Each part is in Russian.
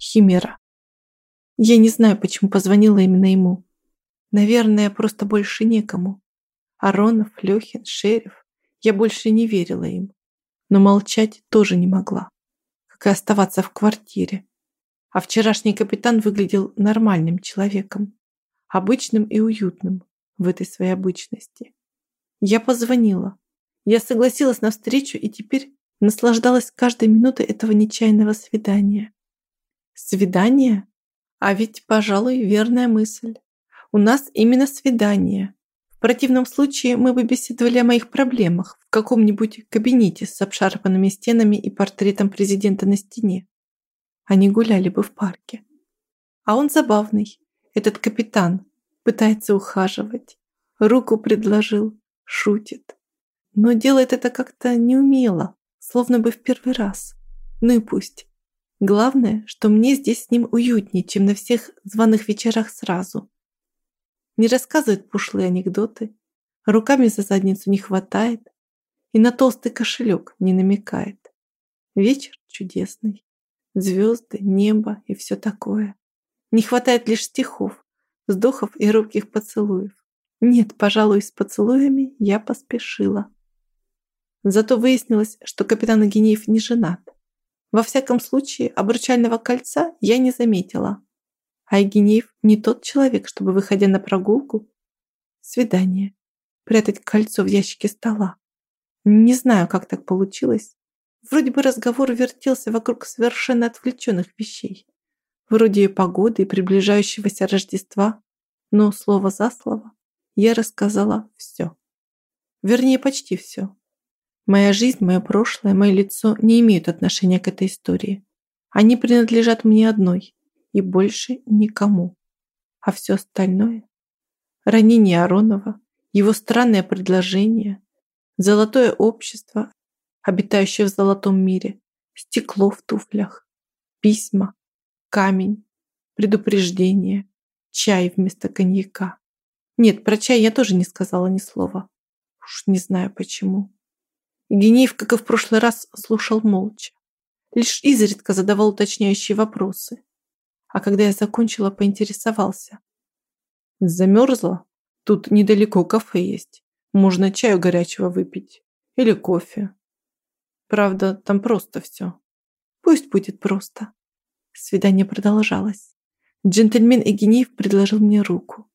Химера. Я не знаю, почему позвонила именно ему. Наверное, просто больше некому. Аронов, Лехин, Шериф. Я больше не верила им. Но молчать тоже не могла. Как и оставаться в квартире. А вчерашний капитан выглядел нормальным человеком. Обычным и уютным в этой своей обычности. Я позвонила. Я согласилась на встречу и теперь наслаждалась каждой минутой этого нечаянного свидания. Свидание? А ведь, пожалуй, верная мысль. У нас именно свидание. В противном случае мы бы беседовали о моих проблемах в каком-нибудь кабинете с обшарпанными стенами и портретом президента на стене. Они гуляли бы в парке. А он забавный, этот капитан, пытается ухаживать, руку предложил, шутит. Но делает это как-то неумело, словно бы в первый раз. Ну и пусть. Главное, что мне здесь с ним уютнее, чем на всех званых вечерах сразу. Не рассказывает пошлые анекдоты, руками за задницу не хватает и на толстый кошелек не намекает. Вечер чудесный, звезды, небо и все такое. Не хватает лишь стихов, вздохов и робких поцелуев. Нет, пожалуй, с поцелуями я поспешила. Зато выяснилось, что капитан Агинеев не женат. Во всяком случае, обручального кольца я не заметила. А Агинеев не тот человек, чтобы, выходя на прогулку, свидание, прятать кольцо в ящике стола. Не знаю, как так получилось. Вроде бы разговор вертелся вокруг совершенно отвлеченных вещей. Вроде и погоды, и приближающегося Рождества. Но слово за слово я рассказала все. Вернее, почти все. Моя жизнь, мое прошлое, мое лицо не имеют отношения к этой истории. Они принадлежат мне одной и больше никому. А все остальное – ранение Аронова, его странное предложение, золотое общество, обитающее в золотом мире, стекло в туфлях, письма, камень, предупреждение, чай вместо коньяка. Нет, про чай я тоже не сказала ни слова. Уж не знаю почему. Генеев, как и в прошлый раз, слушал молча. Лишь изредка задавал уточняющие вопросы. А когда я закончила, поинтересовался. Замерзла? Тут недалеко кафе есть. Можно чаю горячего выпить. Или кофе. Правда, там просто все. Пусть будет просто. Свидание продолжалось. Джентльмен Эгенеев предложил мне руку.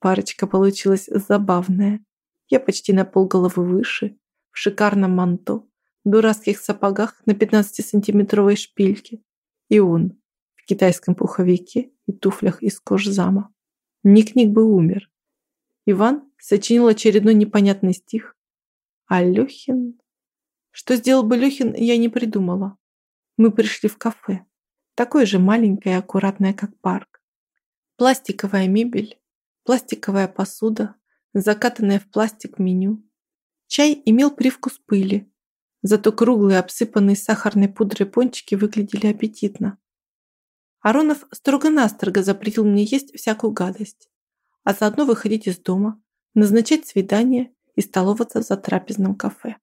Парочка получилась забавная. Я почти на полголовы выше, в шикарном манто, дурацких сапогах на 15-сантиметровой шпильке. И он в китайском пуховике и туфлях из кожзама. Ник-Ник бы умер. Иван сочинил очередной непонятный стих. А Лехин... Что сделал бы Лехин, я не придумала. Мы пришли в кафе. Такое же маленькое и аккуратное, как парк. Пластиковая мебель, пластиковая посуда, закатанное в пластик меню. Чай имел привкус пыли, зато круглые, обсыпанные сахарной пудрой пончики выглядели аппетитно. Аронов строго-настрого запретил мне есть всякую гадость, а заодно выходить из дома, назначать свидание и столоваться за трапезным кафе.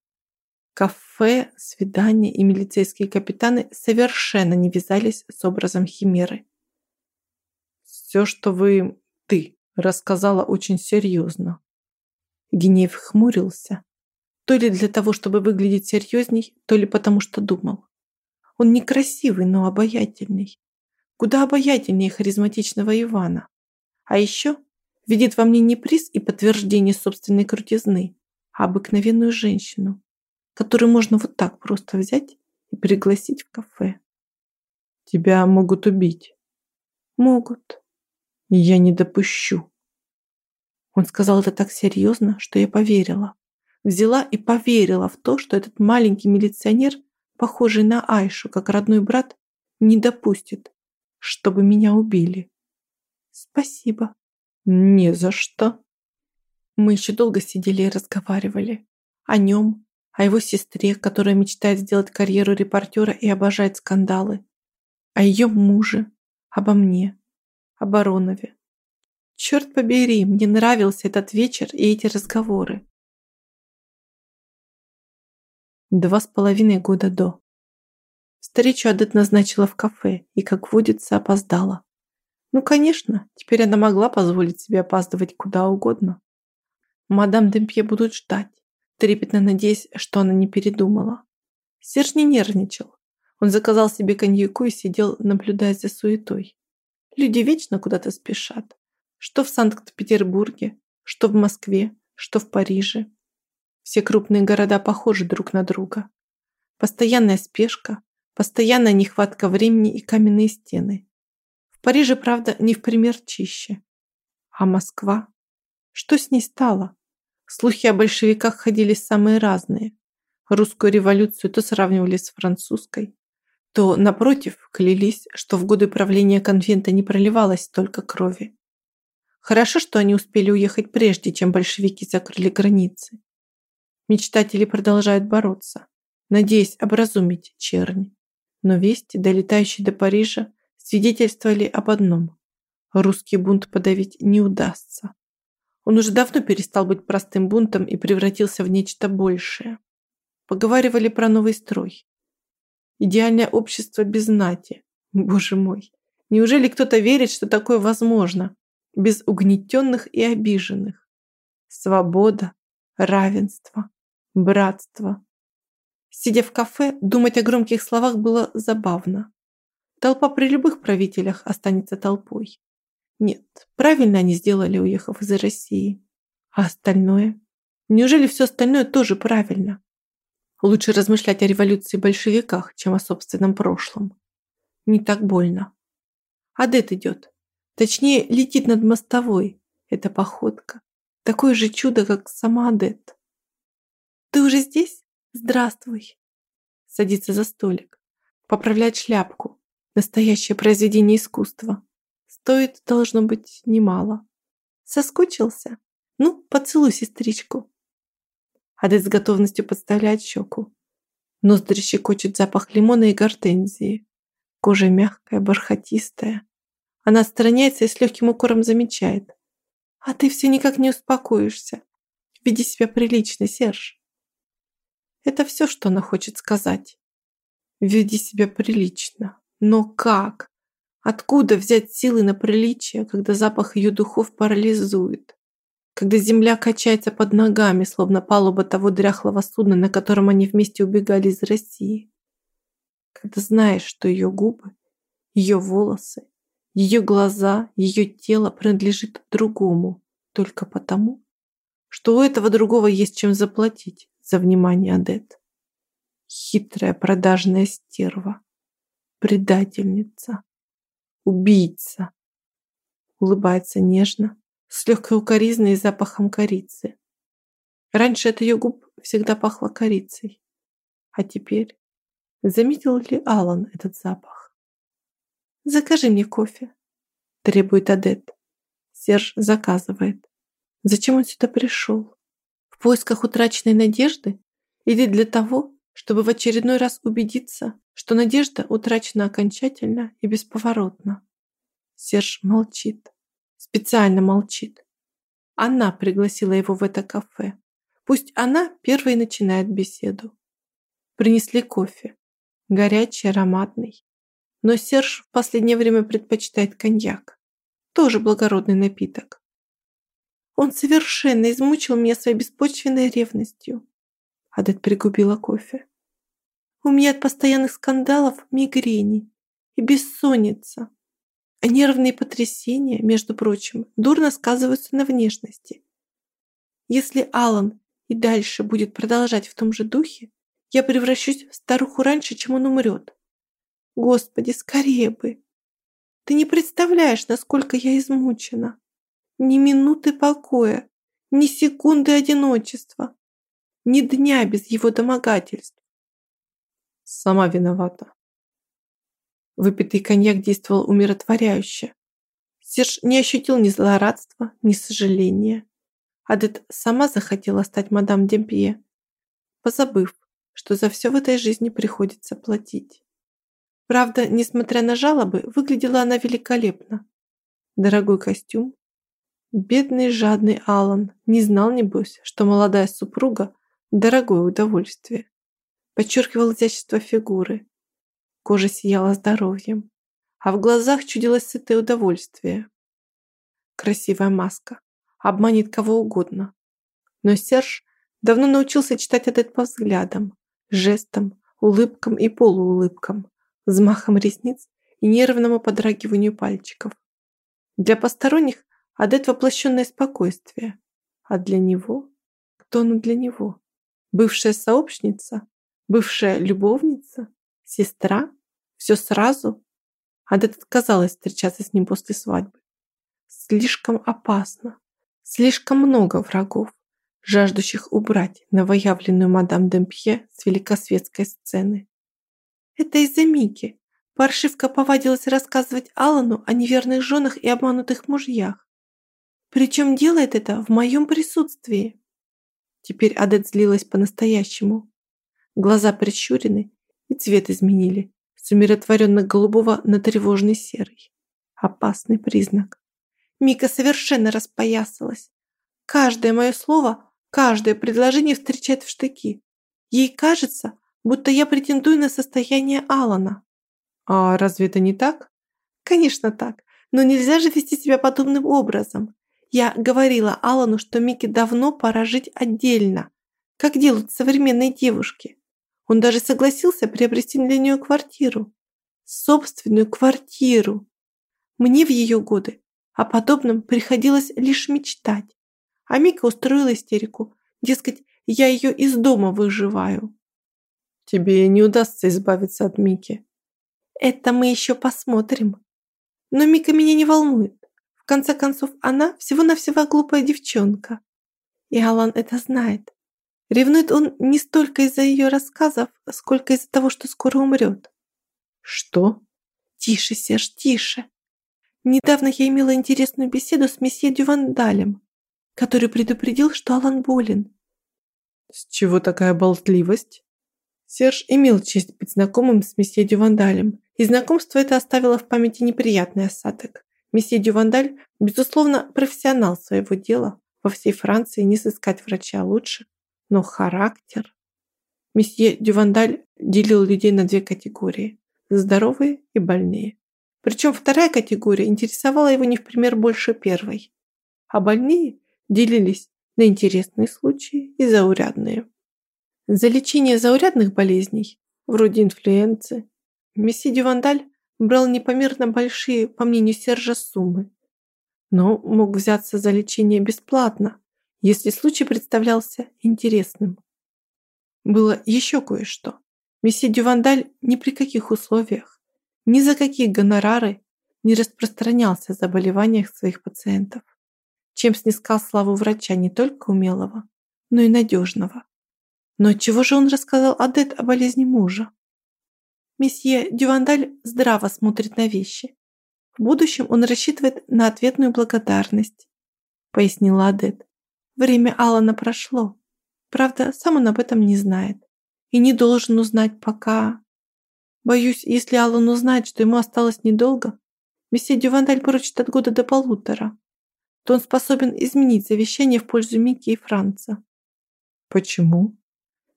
Кафе, свидания и милицейские капитаны совершенно не вязались с образом химеры. «Все, что вы... ты рассказала очень серьезно. Гнев хмурился. То ли для того, чтобы выглядеть серьезней, то ли потому, что думал. Он некрасивый, но обаятельный. Куда обаятельнее харизматичного Ивана. А еще видит во мне не приз и подтверждение собственной крутизны, а обыкновенную женщину, которую можно вот так просто взять и пригласить в кафе. Тебя могут убить. Могут. Я не допущу. Он сказал это так серьезно, что я поверила. Взяла и поверила в то, что этот маленький милиционер, похожий на Айшу, как родной брат, не допустит, чтобы меня убили. Спасибо. Не за что. Мы еще долго сидели и разговаривали. О нем, о его сестре, которая мечтает сделать карьеру репортера и обожает скандалы. О ее муже, обо мне о Баронове. Черт побери, мне нравился этот вечер и эти разговоры. Два с половиной года до. Встречу Адет назначила в кафе и, как водится, опоздала. Ну, конечно, теперь она могла позволить себе опаздывать куда угодно. Мадам Демпье будут ждать, трепетно надеясь, что она не передумала. Серж не нервничал. Он заказал себе коньяку и сидел, наблюдая за суетой. Люди вечно куда-то спешат. Что в Санкт-Петербурге, что в Москве, что в Париже. Все крупные города похожи друг на друга. Постоянная спешка, постоянная нехватка времени и каменные стены. В Париже, правда, не в пример чище. А Москва? Что с ней стало? Слухи о большевиках ходили самые разные. Русскую революцию то сравнивали с французской, то, напротив, клялись, что в годы правления конвента не проливалось столько крови. Хорошо, что они успели уехать прежде, чем большевики закрыли границы. Мечтатели продолжают бороться, надеясь образумить черни. Но вести, долетающие до Парижа, свидетельствовали об одном. Русский бунт подавить не удастся. Он уже давно перестал быть простым бунтом и превратился в нечто большее. Поговаривали про новый строй. Идеальное общество без знати. Боже мой, неужели кто-то верит, что такое возможно? Без угнетенных и обиженных. Свобода, равенство, братство. Сидя в кафе, думать о громких словах было забавно. Толпа при любых правителях останется толпой. Нет, правильно они сделали, уехав из России. А остальное? Неужели все остальное тоже правильно? Лучше размышлять о революции большевиках, чем о собственном прошлом. Не так больно. Адет идет. Точнее, летит над мостовой. Это походка. Такое же чудо, как сама Адет. «Ты уже здесь? Здравствуй!» Садится за столик. Поправляет шляпку. Настоящее произведение искусства. Стоит, должно быть, немало. Соскучился? Ну, поцелуй сестричку. Адет с готовностью подставляет щеку. Ноздри щекочет запах лимона и гортензии. Кожа мягкая, бархатистая. Она отстраняется и с легким укором замечает. «А ты все никак не успокоишься. Веди себя прилично, Серж». Это все, что она хочет сказать. Веди себя прилично. Но как? Откуда взять силы на приличие, когда запах ее духов парализует? Когда земля качается под ногами, словно палуба того дряхлого судна, на котором они вместе убегали из России? Когда знаешь, что ее губы, ее волосы, ее глаза, ее тело принадлежит другому, только потому, что у этого другого есть чем заплатить за внимание Адет. Хитрая продажная стерва, предательница убийца. Улыбается нежно, с легкой укоризной и запахом корицы. Раньше от ее губ всегда пахло корицей. А теперь заметил ли Алан этот запах? «Закажи мне кофе», – требует Адет. Серж заказывает. Зачем он сюда пришел? В поисках утраченной надежды? Или для того, чтобы в очередной раз убедиться, что надежда утрачена окончательно и бесповоротно. Серж молчит. Специально молчит. Она пригласила его в это кафе. Пусть она первой начинает беседу. Принесли кофе. Горячий, ароматный. Но Серж в последнее время предпочитает коньяк. Тоже благородный напиток. Он совершенно измучил меня своей беспочвенной ревностью. Адет пригубила кофе. У меня от постоянных скандалов мигрени и бессонница. Нервные потрясения, между прочим, дурно сказываются на внешности. Если Алан и дальше будет продолжать в том же духе, я превращусь в старуху раньше, чем он умрет. Господи, скорее бы! Ты не представляешь, насколько я измучена. Ни минуты покоя, ни секунды одиночества ни дня без его домогательств. Сама виновата. Выпитый коньяк действовал умиротворяюще. Серж не ощутил ни злорадства, ни сожаления. Адет сама захотела стать мадам Демпье, позабыв, что за все в этой жизни приходится платить. Правда, несмотря на жалобы, выглядела она великолепно. Дорогой костюм. Бедный жадный Алан не знал, небось, что молодая супруга Дорогое удовольствие. Подчеркивал изящество фигуры. Кожа сияла здоровьем, а в глазах чудилось сытое удовольствие. Красивая маска. Обманет кого угодно. Но Серж давно научился читать этот по взглядам, жестам, улыбкам и полуулыбкам, взмахам ресниц и нервному подрагиванию пальчиков. Для посторонних Адет воплощенное спокойствие, а для него? Кто он для него? Бывшая сообщница? Бывшая любовница? Сестра? Все сразу? Адет отказалась встречаться с ним после свадьбы. Слишком опасно. Слишком много врагов, жаждущих убрать новоявленную мадам Демпье с великосветской сцены. Это из-за Мики. Паршивка повадилась рассказывать Алану о неверных женах и обманутых мужьях. Причем делает это в моем присутствии. Теперь Адет злилась по-настоящему. Глаза прищурены и цвет изменили с умиротворенно-голубого на тревожный серый. Опасный признак. Мика совершенно распоясалась. Каждое мое слово, каждое предложение встречает в штыки. Ей кажется, будто я претендую на состояние Алана. А разве это не так? Конечно так, но нельзя же вести себя подобным образом. Я говорила Алану, что Мике давно пора жить отдельно, как делают современные девушки. Он даже согласился приобрести для нее квартиру. Собственную квартиру. Мне в ее годы о подобном приходилось лишь мечтать. А Мика устроила истерику. Дескать, я ее из дома выживаю. Тебе не удастся избавиться от Мики. Это мы еще посмотрим. Но Мика меня не волнует. В конце концов, она всего-навсего глупая девчонка. И Алан это знает. Ревнует он не столько из-за ее рассказов, сколько из-за того, что скоро умрет. Что? Тише, Серж, тише. Недавно я имела интересную беседу с месье Дювандалем, который предупредил, что Алан болен. С чего такая болтливость? Серж имел честь быть знакомым с месье Дювандалем, и знакомство это оставило в памяти неприятный осадок. Месье Дювандаль, безусловно, профессионал своего дела. Во всей Франции не сыскать врача лучше. Но характер... Месье Дювандаль делил людей на две категории – здоровые и больные. Причем вторая категория интересовала его не в пример больше первой. А больные делились на интересные случаи и заурядные. За лечение заурядных болезней, вроде инфлюенции, месье Дювандаль брал непомерно большие, по мнению Сержа, суммы, но мог взяться за лечение бесплатно, если случай представлялся интересным. Было еще кое-что. Месье Дювандаль ни при каких условиях, ни за какие гонорары не распространялся о заболеваниях своих пациентов, чем снискал славу врача не только умелого, но и надежного. Но чего же он рассказал Адет о болезни мужа? Месье Дювандаль здраво смотрит на вещи. В будущем он рассчитывает на ответную благодарность, пояснила Адет. Время Алана прошло. Правда, сам он об этом не знает. И не должен узнать пока... Боюсь, если Алан узнает, что ему осталось недолго, месье Дювандаль поручит от года до полутора, то он способен изменить завещание в пользу Микки и Франца. Почему?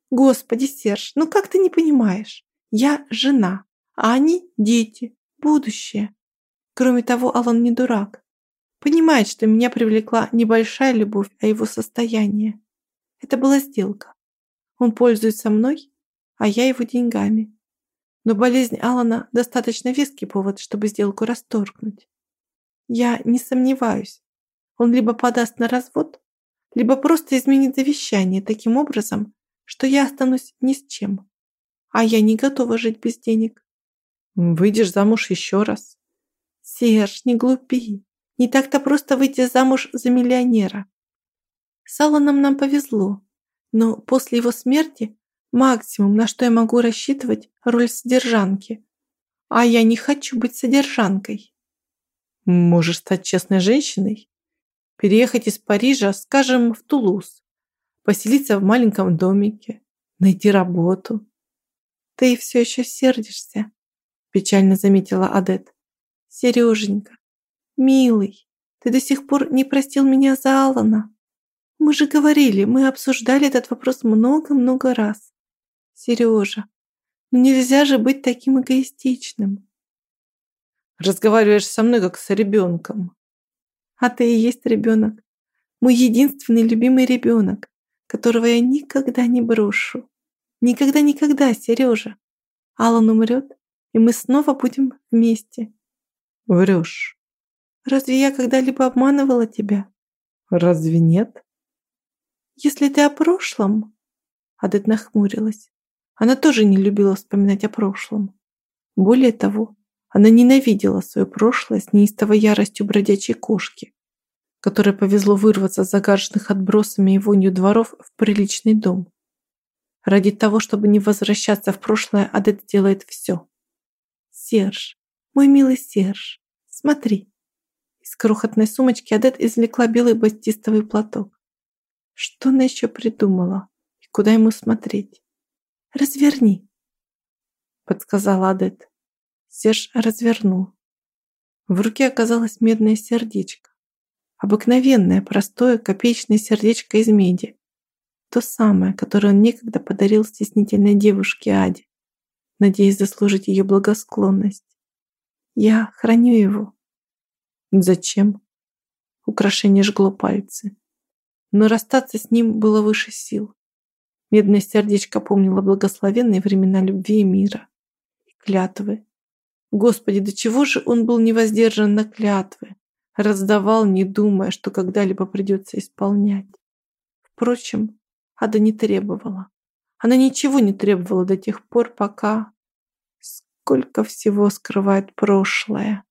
Господи, Серж, ну как ты не понимаешь? Я жена, а они дети, будущее. Кроме того, Алан не дурак. Понимает, что меня привлекла небольшая любовь, а его состояние. Это была сделка. Он пользуется мной, а я его деньгами. Но болезнь Алана достаточно веский повод, чтобы сделку расторгнуть. Я не сомневаюсь. Он либо подаст на развод, либо просто изменит завещание таким образом, что я останусь ни с чем а я не готова жить без денег. Выйдешь замуж еще раз. Серж, не глупи. Не так-то просто выйти замуж за миллионера. С Алланом нам повезло, но после его смерти максимум, на что я могу рассчитывать, роль содержанки. А я не хочу быть содержанкой. Можешь стать честной женщиной, переехать из Парижа, скажем, в Тулуз, поселиться в маленьком домике, найти работу, «Ты все еще сердишься», – печально заметила Адет. «Сереженька, милый, ты до сих пор не простил меня за Алана. Мы же говорили, мы обсуждали этот вопрос много-много раз. Сережа, Но нельзя же быть таким эгоистичным. Разговариваешь со мной, как с ребенком. А ты и есть ребенок. Мой единственный любимый ребенок, которого я никогда не брошу. Никогда-никогда, Сережа. Алан умрет, и мы снова будем вместе. Врешь. Разве я когда-либо обманывала тебя? Разве нет? Если ты о прошлом... Адет нахмурилась. Она тоже не любила вспоминать о прошлом. Более того, она ненавидела свое прошлое с неистовой яростью бродячей кошки, которой повезло вырваться загаженных отбросами и вонью дворов в приличный дом. Ради того, чтобы не возвращаться в прошлое, Адет делает все. «Серж, мой милый Серж, смотри!» Из крохотной сумочки Адет извлекла белый батистовый платок. Что она еще придумала? И куда ему смотреть? «Разверни», — подсказала Адет. Серж развернул. В руке оказалось медное сердечко. Обыкновенное, простое, копеечное сердечко из меди. То самое, которое он некогда подарил стеснительной девушке Аде, надеясь заслужить ее благосклонность. Я храню его. Зачем? Украшение жгло пальцы. Но расстаться с ним было выше сил. Медное сердечко помнило благословенные времена любви и мира. Клятвы. Господи, до чего же он был невоздержан на клятвы? Раздавал, не думая, что когда-либо придется исполнять. Впрочем, Ада не требовала. Она ничего не требовала до тех пор, пока... Сколько всего скрывает прошлое.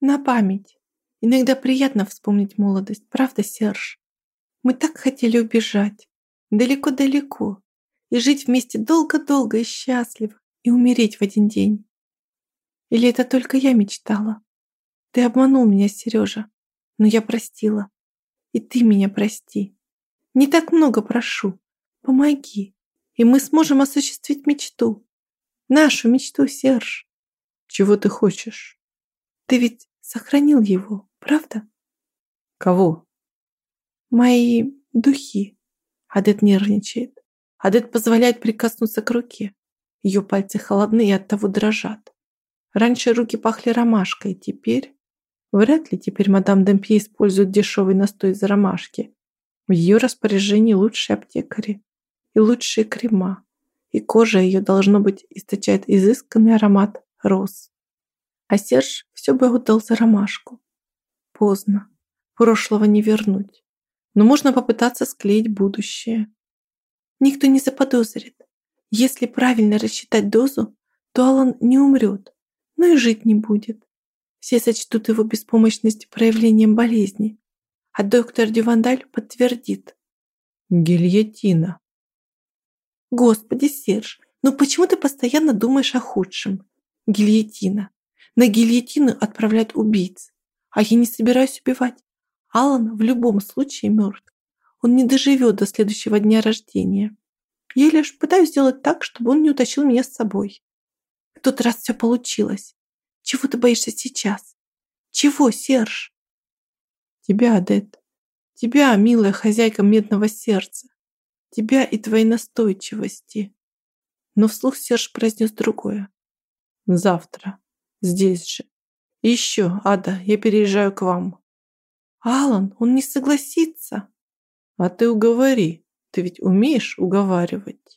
На память. Иногда приятно вспомнить молодость, правда, Серж? Мы так хотели убежать. Далеко-далеко. И жить вместе долго-долго и счастливо. И умереть в один день. Или это только я мечтала? Ты обманул меня, Сережа. Но я простила. И ты меня прости. Не так много прошу. Помоги. И мы сможем осуществить мечту. Нашу мечту, Серж. Чего ты хочешь? Ты ведь сохранил его, правда? Кого? Мои духи. Адет нервничает. Адет позволяет прикоснуться к руке. Ее пальцы холодны и оттого дрожат. Раньше руки пахли ромашкой, теперь... Вряд ли теперь мадам Демпье использует дешевый настой из ромашки. В ее распоряжении лучшие аптекари и лучшие крема, и кожа ее, должно быть, источает изысканный аромат роз. А Серж все бы отдал за ромашку. Поздно. Прошлого не вернуть. Но можно попытаться склеить будущее. Никто не заподозрит. Если правильно рассчитать дозу, то Алан не умрет, но и жить не будет. Все сочтут его беспомощность проявлением болезни, а доктор Дювандаль подтвердит. Гильотина. Господи, Серж, ну почему ты постоянно думаешь о худшем? Гильотина. На гильотину отправляют убийц. А я не собираюсь убивать. Алан в любом случае мертв. Он не доживет до следующего дня рождения. Я лишь пытаюсь сделать так, чтобы он не утащил меня с собой. В тот раз все получилось. Чего ты боишься сейчас? Чего, Серж? Тебя, Адет. Тебя, милая хозяйка медного сердца. Тебя и твоей настойчивости. Но вслух Серж произнес другое. Завтра. Здесь же. Еще, Ада, я переезжаю к вам. Алан, он не согласится. А ты уговори. Ты ведь умеешь уговаривать.